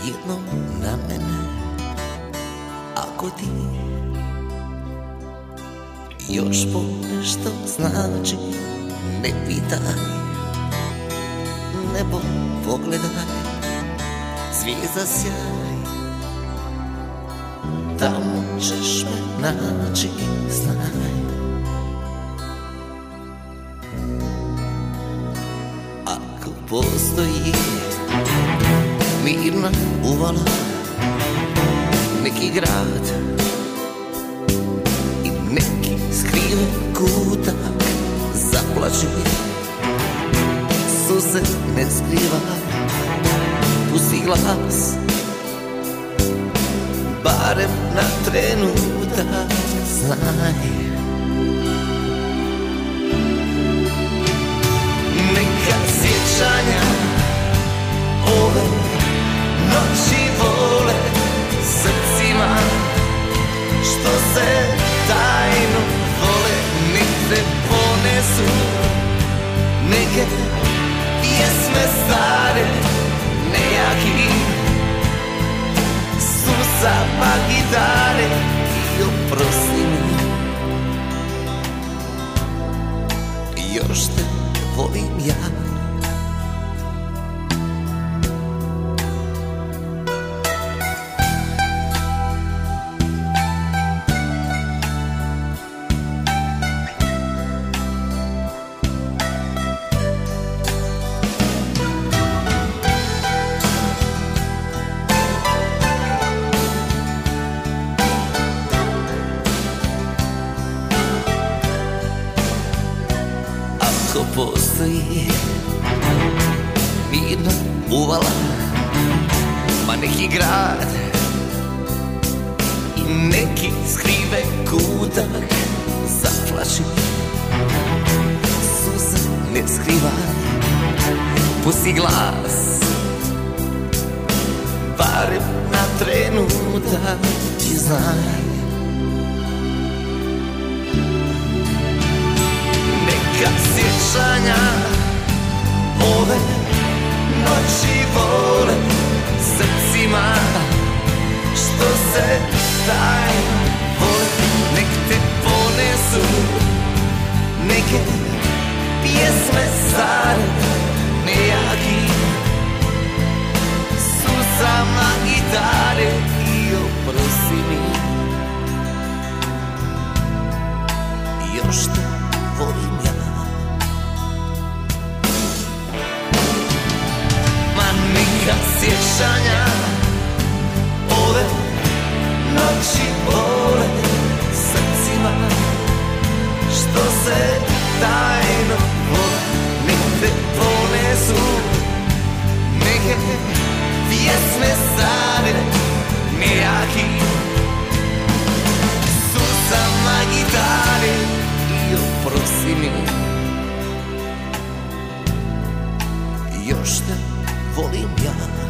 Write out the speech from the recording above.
Jednom na mene Ako ti još ponešto znači Ne pitaj, nebo pogledaj Zvijezda sjaj. Tamo ćeš me naći, znaj. Ako postoji mirna uvala Neki grad I neki skriven kutak Zaplači Suze ne skrivaj Pusti glas. Barem na trenutak Znaj neke pjesme stare nejaki. Susa pa gitare i oprosti mi. Još te volim ja postoji. Mirna uvala Ma neki grad I neki skrive kutak Zaplaši Suze ne skrivaj Pusti glas Barem na trenutak I znaj Slika sjećanja Ove noći vole Srcima Što se taj Voli Nek te ponesu Neke pjesme stare Nejaki Suzama i dare I oprosi mi. Još te sjećanja. Ove noći bole srcima Što se tajno nigde ponesu Neke pjesme sade Nijaki Susama gitare I oprosi mi. Još te volim ja.